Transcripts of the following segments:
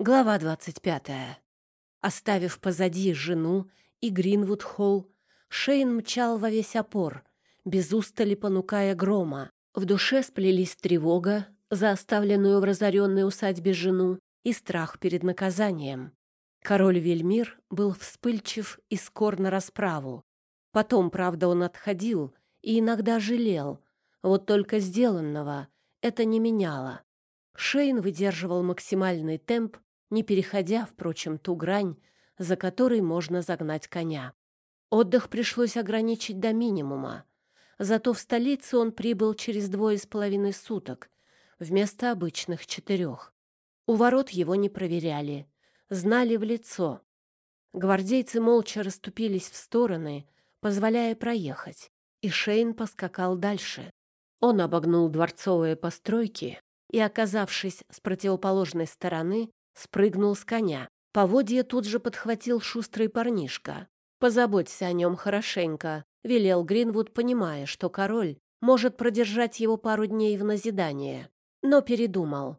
Глава двадцать пятая. Оставив позади жену и Гринвуд-холл, Шейн мчал во весь опор, без устали понукая грома. В душе сплелись тревога за оставленную в разоренной усадьбе жену и страх перед наказанием. Король Вельмир был вспыльчив и скор на расправу. Потом, правда, он отходил и иногда жалел. Вот только сделанного это не меняло. Шейн выдерживал максимальный темп не переходя, впрочем, ту грань, за которой можно загнать коня. Отдых пришлось ограничить до минимума. Зато в столицу он прибыл через двое с половиной суток, вместо обычных четырех. У ворот его не проверяли, знали в лицо. Гвардейцы молча расступились в стороны, позволяя проехать, и Шейн поскакал дальше. Он обогнул дворцовые постройки и, оказавшись с противоположной стороны, спрыгнул с коня. Поводья тут же подхватил шустрый парнишка. «Позаботься о нем хорошенько», — велел Гринвуд, понимая, что король может продержать его пару дней в назидание. Но передумал.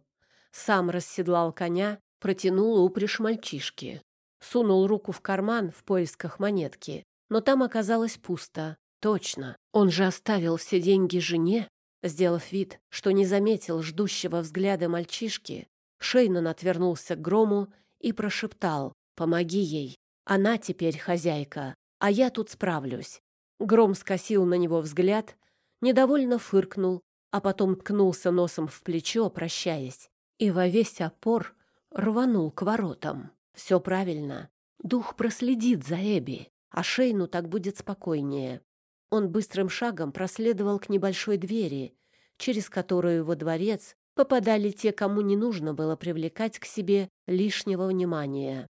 Сам расседлал коня, протянул упряжь мальчишки. Сунул руку в карман в поисках монетки, но там оказалось пусто. Точно, он же оставил все деньги жене, сделав вид, что не заметил ждущего взгляда мальчишки, Шейнон отвернулся к грому и прошептал «Помоги ей, она теперь хозяйка, а я тут справлюсь». Гром скосил на него взгляд, недовольно фыркнул, а потом ткнулся носом в плечо, прощаясь, и во весь опор рванул к воротам. Все правильно. Дух проследит за Эбби, а Шейну так будет спокойнее. Он быстрым шагом проследовал к небольшой двери, через которую во дворец попадали те, кому не нужно было привлекать к себе лишнего внимания.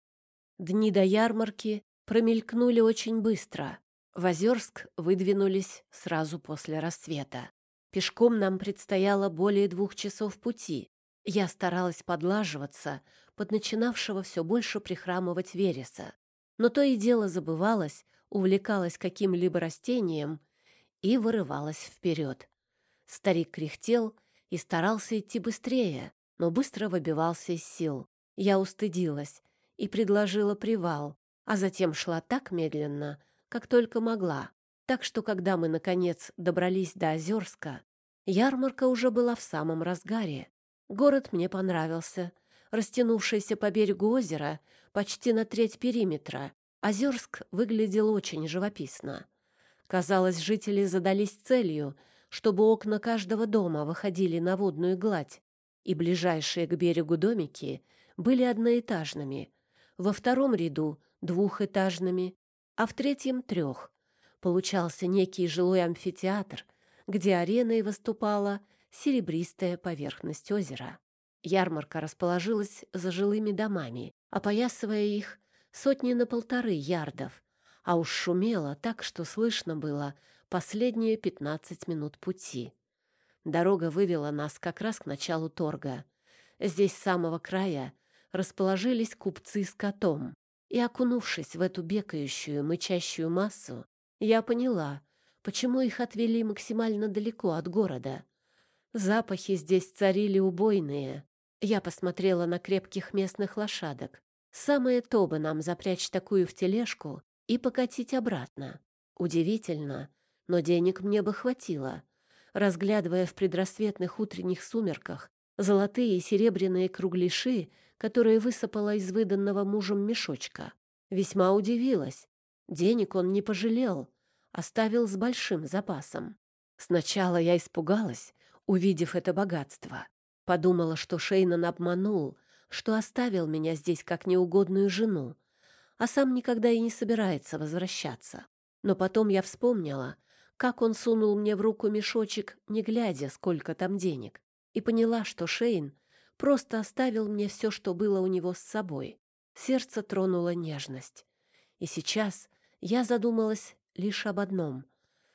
Дни до ярмарки промелькнули очень быстро. В Озерск выдвинулись сразу после рассвета. Пешком нам предстояло более двух часов пути. Я старалась подлаживаться под начинавшего все больше прихрамывать Вереса. Но то и дело забывалась, увлекалась каким-либо растением и вырывалась вперед. Старик кряхтел и старался идти быстрее, но быстро выбивался из сил. Я устыдилась и предложила привал, а затем шла так медленно, как только могла. Так что, когда мы, наконец, добрались до Озерска, ярмарка уже была в самом разгаре. Город мне понравился. Растянувшийся по берегу озера почти на треть периметра, Озерск выглядел очень живописно. Казалось, жители задались целью чтобы окна каждого дома выходили на водную гладь, и ближайшие к берегу домики были одноэтажными, во втором ряду — двухэтажными, а в третьем — трех. Получался некий жилой амфитеатр, где ареной выступала серебристая поверхность озера. Ярмарка расположилась за жилыми домами, опоясывая их сотни на полторы ярдов, а уж шумело так, что слышно было последние пятнадцать минут пути. Дорога вывела нас как раз к началу торга. Здесь с самого края расположились купцы с котом. И, окунувшись в эту бегающую, мычащую массу, я поняла, почему их отвели максимально далеко от города. Запахи здесь царили убойные. Я посмотрела на крепких местных лошадок. Самое то бы нам запрячь такую в тележку и покатить обратно. Удивительно, но денег мне бы хватило. Разглядывая в предрассветных утренних сумерках золотые и серебряные кругляши, которые высыпала из выданного мужем мешочка, весьма удивилась. Денег он не пожалел, оставил с большим запасом. Сначала я испугалась, увидев это богатство. Подумала, что Шейнан обманул, что оставил меня здесь как неугодную жену, а сам никогда и не собирается возвращаться. Но потом я вспомнила, как он сунул мне в руку мешочек, не глядя, сколько там денег, и поняла, что Шейн просто оставил мне все, что было у него с собой. Сердце тронула нежность. И сейчас я задумалась лишь об одном.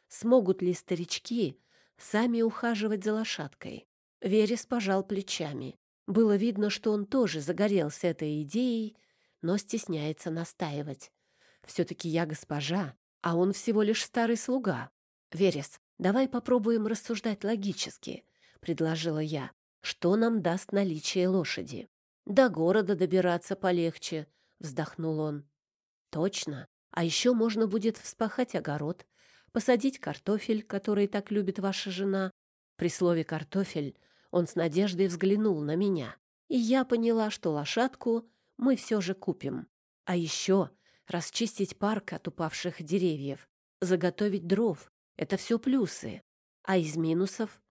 Смогут ли старички сами ухаживать за лошадкой? Верес пожал плечами. Было видно, что он тоже загорелся этой идеей, но стесняется настаивать. Все-таки я госпожа, а он всего лишь старый слуга. «Верес, давай попробуем рассуждать логически», — предложила я. «Что нам даст наличие лошади? До города добираться полегче, вздохнул он. Точно. А еще можно будет вспахать огород, посадить картофель, который так любит ваша жена. При слове «картофель» он с надеждой взглянул на меня, и я поняла, что лошадку мы все же купим. А еще расчистить парк от упавших деревьев, заготовить дров — это все плюсы. А из минусов?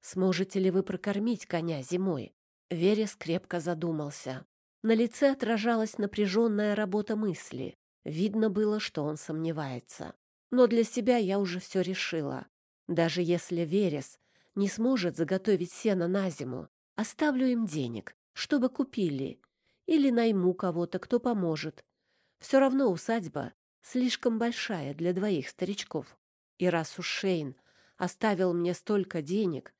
Сможете ли вы прокормить коня зимой? Верес крепко задумался. На лице отражалась напряженная работа мысли. Видно было, что он сомневается. Но для себя я уже все решила. Даже если Верес не сможет заготовить сено на зиму, оставлю им денег, чтобы купили. Или найму кого-то, кто поможет. Все равно усадьба слишком большая для двоих старичков. И раз уж Шейн оставил мне столько денег,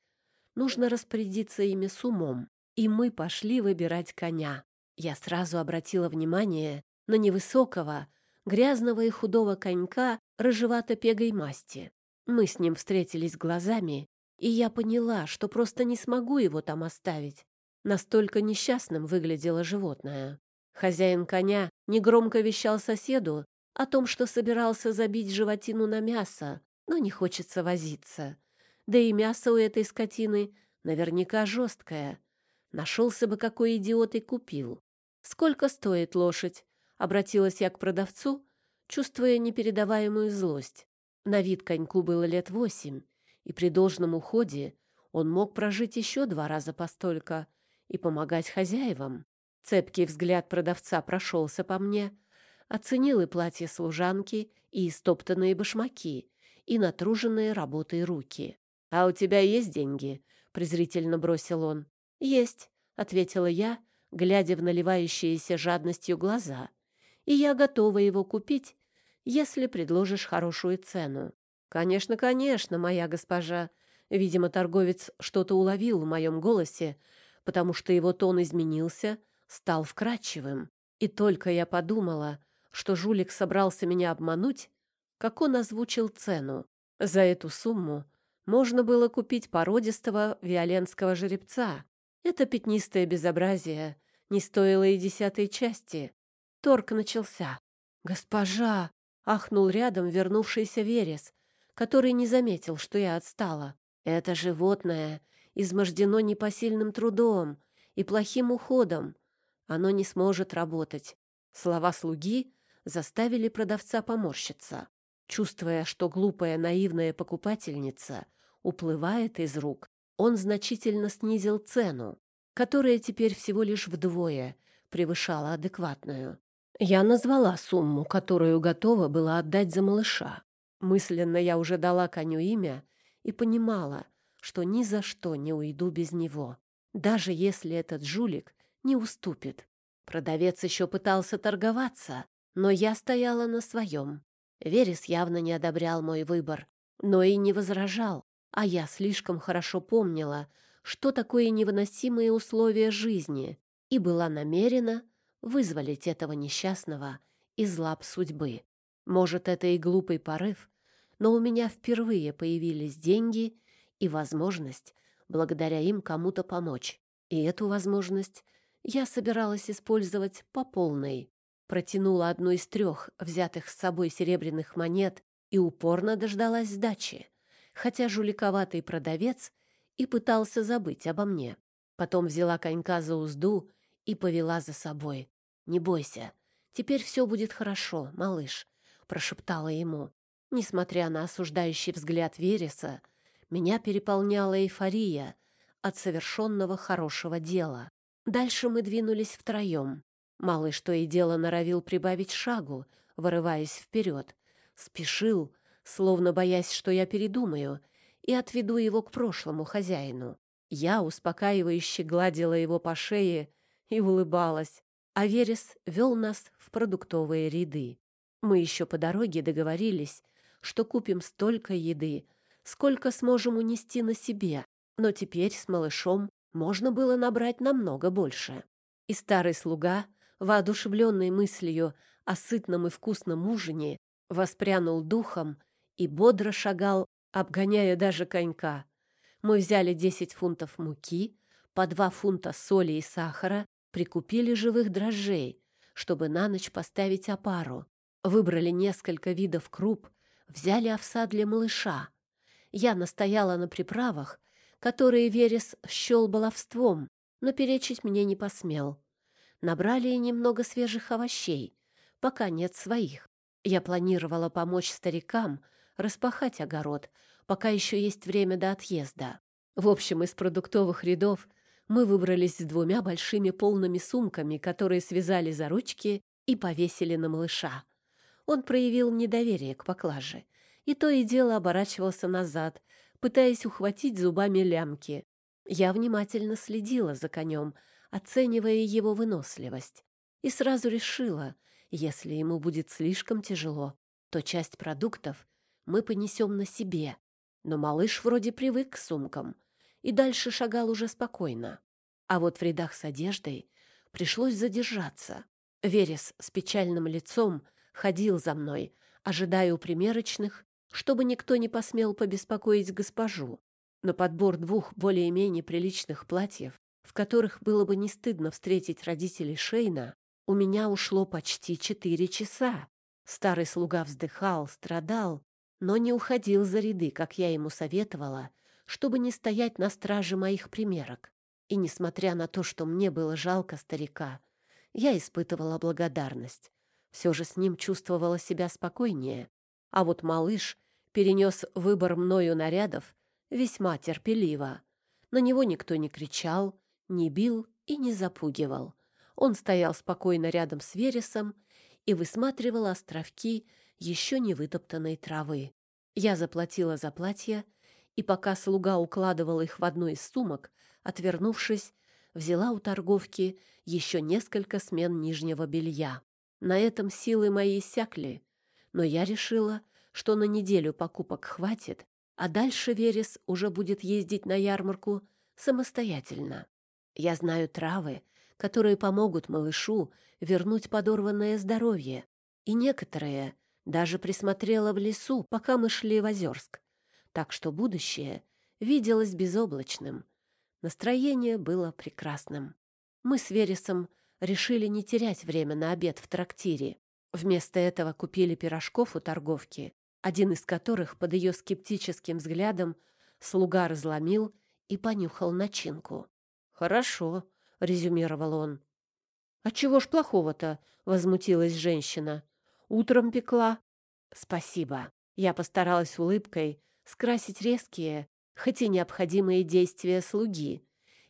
нужно распорядиться ими с умом. И мы пошли выбирать коня. Я сразу обратила внимание на невысокого, грязного и худого конька рыжевато-пегой масти. Мы с ним встретились глазами, и я поняла, что просто не смогу его там оставить. Настолько несчастным выглядело животное. Хозяин коня негромко вещал соседу о том, что собирался забить животину на мясо, но не хочется возиться. Да и мясо у этой скотины наверняка жесткое. Нашелся бы какой идиот и купил. «Сколько стоит лошадь?» — обратилась я к продавцу, чувствуя непередаваемую злость. На вид коньку было лет восемь, и при должном уходе он мог прожить еще два раза постолько и помогать хозяевам. Цепкий взгляд продавца прошелся по мне, оценил и платье служанки, и истоптанные башмаки, и натруженные работой руки. «А у тебя есть деньги?» — презрительно бросил он. «Есть», — ответила я, глядя в наливающиеся жадностью глаза. «И я готова его купить, если предложишь хорошую цену». «Конечно, конечно, моя госпожа». Видимо, торговец что-то уловил в моем голосе, потому что его тон изменился, стал вкрадчивым. И только я подумала, что жулик собрался меня обмануть, как он озвучил цену. За эту сумму можно было купить породистого виоленского жеребца. Это пятнистое безобразие не стоило и десятой части. Торг начался. «Госпожа!» — ахнул рядом вернувшийся Верес, который не заметил, что я отстала. «Это животное измождено непосильным трудом и плохим уходом. Оно не сможет работать». Слова слуги заставили продавца поморщиться. Чувствуя, что глупая наивная покупательница уплывает из рук, он значительно снизил цену, которая теперь всего лишь вдвое превышала адекватную. Я назвала сумму, которую готова была отдать за малыша. Мысленно я уже дала коню имя и понимала, что ни за что не уйду без него, даже если этот жулик не уступит. Продавец еще пытался торговаться, но я стояла на своем. Верес явно не одобрял мой выбор, но и не возражал, а я слишком хорошо помнила, что такое невыносимые условия жизни, и была намерена вызволить этого несчастного из лап судьбы. Может, это и глупый порыв, но у меня впервые появились деньги и возможность благодаря им кому-то помочь. И эту возможность я собиралась использовать по полной. Протянула одну из трех взятых с собой серебряных монет и упорно дождалась сдачи, хотя жуликоватый продавец и пытался забыть обо мне. Потом взяла конька за узду и повела за собой. «Не бойся, теперь все будет хорошо, малыш», — прошептала ему. Несмотря на осуждающий взгляд Вереса, меня переполняла эйфория от совершенного хорошего дела. Дальше мы двинулись втроем. Малыш то и дело норовил прибавить шагу, вырываясь вперед. Спешил, словно боясь, что я передумаю, и отведу его к прошлому хозяину. Я успокаивающе гладила его по шее и улыбалась, а Верес вел нас в продуктовые ряды. Мы еще по дороге договорились, что купим столько еды, сколько сможем унести на себе, но теперь с малышом можно было набрать намного больше. И старый слуга, воодушевленный мыслью о сытном и вкусном ужине, воспрянул духом и бодро шагал, обгоняя даже конька. Мы взяли 10 фунтов муки, по 2 фунта соли и сахара, Прикупили живых дрожжей, чтобы на ночь поставить опару. Выбрали несколько видов круп, взяли овса для малыша. Я настояла на приправах, которые Верес счел баловством, но перечить мне не посмел. Набрали немного свежих овощей, пока нет своих. Я планировала помочь старикам распахать огород, пока еще есть время до отъезда. В общем, из продуктовых рядов мы выбрались с двумя большими полными сумками, которые связали за ручки и повесили на малыша. Он проявил недоверие к поклаже, и то и дело оборачивался назад, пытаясь ухватить зубами лямки. Я внимательно следила за конем, оценивая его выносливость, и сразу решила, если ему будет слишком тяжело, то часть продуктов мы понесем на себе. Но малыш вроде привык к сумкам и дальше шагал уже спокойно. А вот в рядах с одеждой пришлось задержаться. Верес с печальным лицом ходил за мной, ожидая у примерочных, чтобы никто не посмел побеспокоить госпожу. На подбор двух более-менее приличных платьев, в которых было бы не стыдно встретить родителей Шейна, у меня ушло почти четыре часа. Старый слуга вздыхал, страдал, но не уходил за ряды, как я ему советовала, чтобы не стоять на страже моих примерок. И несмотря на то, что мне было жалко старика, я испытывала благодарность. Все же с ним чувствовала себя спокойнее. А вот малыш перенес выбор мною нарядов весьма терпеливо. На него никто не кричал, не бил и не запугивал. Он стоял спокойно рядом с Вересом и высматривал островки еще не вытоптанной травы. Я заплатила за платье, и пока слуга укладывал их в одну из сумок, отвернувшись, взяла у торговки еще несколько смен нижнего белья. На этом силы мои иссякли, но я решила, что на неделю покупок хватит, а дальше Верес уже будет ездить на ярмарку самостоятельно. Я знаю травы, которые помогут малышу вернуть подорванное здоровье, и некоторые даже присмотрела в лесу, пока мы шли в Озерск, так что будущее виделось безоблачным. Настроение было прекрасным. Мы с Вересом решили не терять время на обед в трактире. Вместо этого купили пирожков у торговки, один из которых под ее скептическим взглядом слуга разломил и понюхал начинку. «Хорошо», — резюмировал он. «А чего ж плохого-то?» — возмутилась женщина. «Утром пекла». «Спасибо». Я постаралась улыбкой скрасить резкие, хоть и необходимые действия слуги,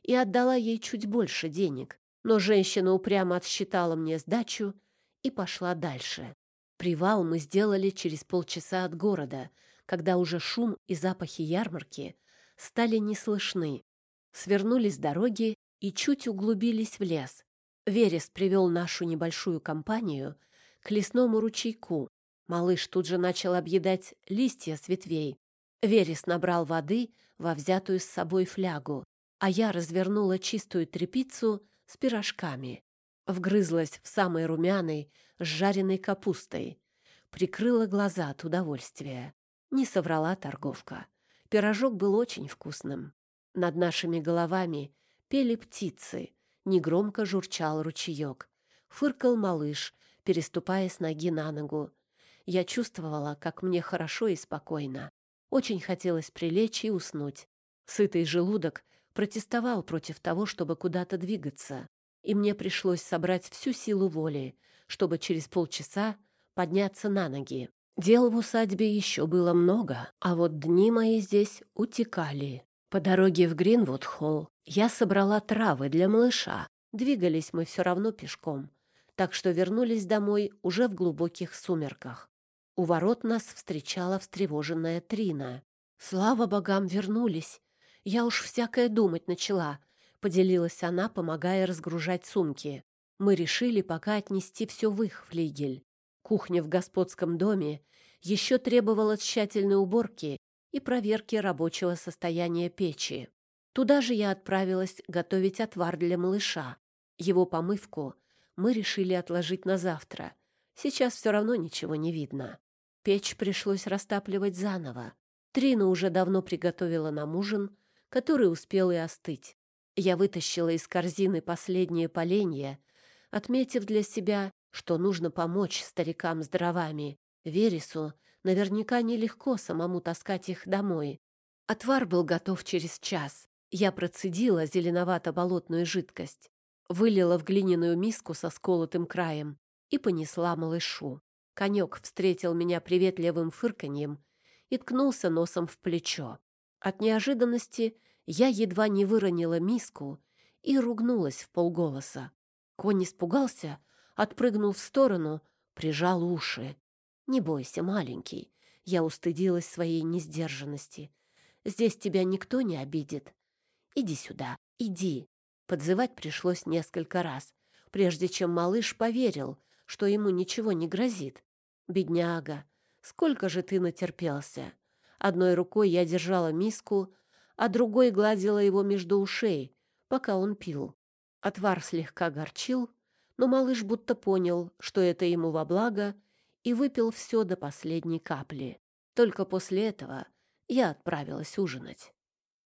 и отдала ей чуть больше денег, но женщина упрямо отсчитала мне сдачу и пошла дальше. Привал мы сделали через полчаса от города, когда уже шум и запахи ярмарки стали не слышны. Свернули с дороги и чуть углубились в лес. Верес привел нашу небольшую компанию к лесному ручейку. Малыш тут же начал объедать листья с ветвей. Верес набрал воды во взятую с собой флягу, а я развернула чистую тряпицу с пирожками. Вгрызлась в самый румяный с жареной капустой. Прикрыла глаза от удовольствия. Не соврала торговка. Пирожок был очень вкусным. Над нашими головами пели птицы, негромко журчал ручеек. Фыркал малыш, переступая с ноги на ногу. Я чувствовала, как мне хорошо и спокойно. Очень хотелось прилечь и уснуть. Сытый желудок протестовал против того, чтобы куда-то двигаться, и мне пришлось собрать всю силу воли, чтобы через полчаса подняться на ноги. Дел в усадьбе еще было много, а вот дни мои здесь утекали. По дороге в Гринвуд-холл я собрала травы для малыша. Двигались мы все равно пешком, так что вернулись домой уже в глубоких сумерках. У ворот нас встречала встревоженная Трина. «Слава богам, вернулись! Я уж всякое думать начала», — поделилась она, помогая разгружать сумки. Мы решили пока отнести все в их флигель. Кухня в господском доме еще требовала тщательной уборки и проверки рабочего состояния печи. Туда же я отправилась готовить отвар для малыша. Его помывку мы решили отложить на завтра. Сейчас все равно ничего не видно. Печь пришлось растапливать заново. Трина уже давно приготовила нам ужин, который успел и остыть. Я вытащила из корзины последние поленья, отметив для себя, что нужно помочь старикам с дровами. Вересу наверняка нелегко самому таскать их домой. Отвар был готов через час. Я процедила зеленовато-болотную жидкость, вылила в глиняную миску со сколотым краем и понесла малышу. Конек встретил меня приветливым фырканьем и ткнулся носом в плечо. От неожиданности я едва не выронила миску и ругнулась в полголоса. Конь испугался, отпрыгнул в сторону, прижал уши. «Не бойся, маленький». Я устыдилась своей несдержанности. «Здесь тебя никто не обидит. Иди сюда, иди». Подзывать пришлось несколько раз, прежде чем малыш поверил, что ему ничего не грозит. «Бедняга, сколько же ты натерпелся!» Одной рукой я держала миску, а другой гладила его между ушей, пока он пил. Отвар слегка горчил, но малыш будто понял, что это ему во благо, и выпил все до последней капли. Только после этого я отправилась ужинать.